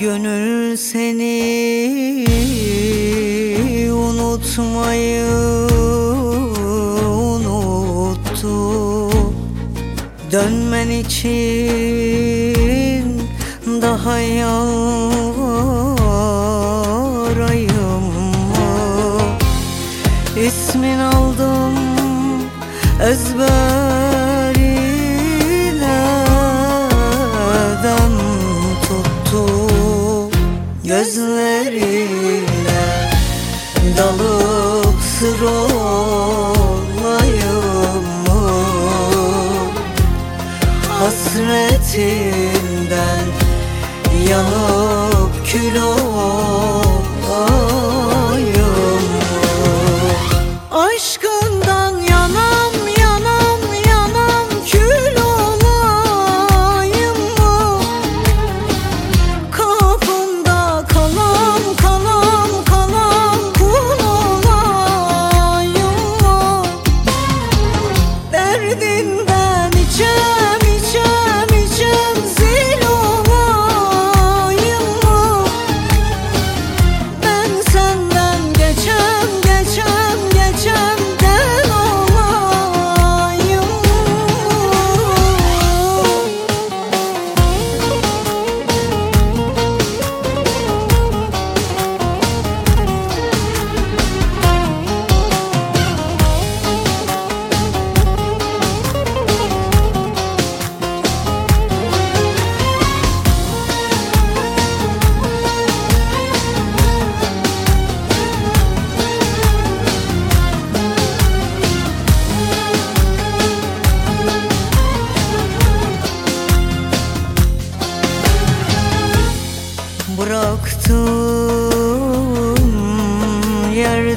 Gönül seni unutmayı unuttu Dönmen için daha yarayım mı? İsmin aldım ezberine Gözlerine dalıp sır olayım mı? Hasretinden yanıp kül olayım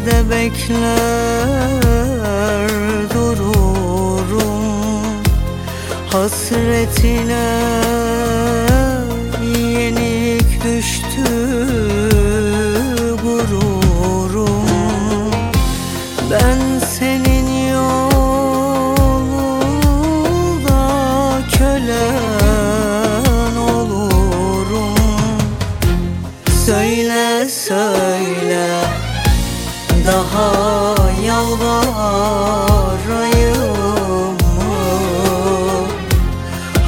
yerde bekler dururum. Hasretine yenik yalvarayım mı?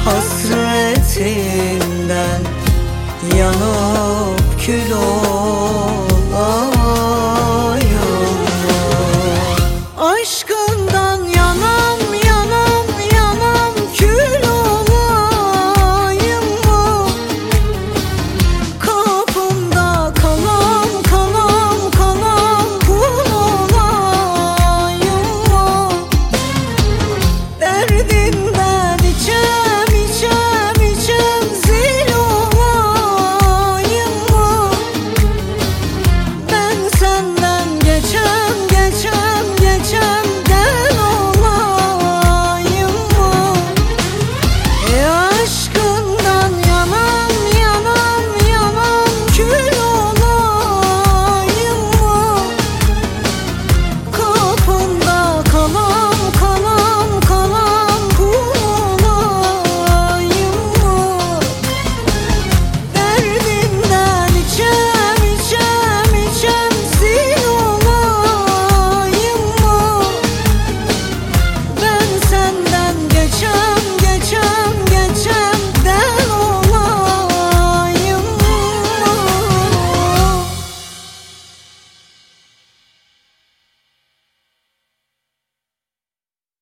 Hasretinden yanıp kül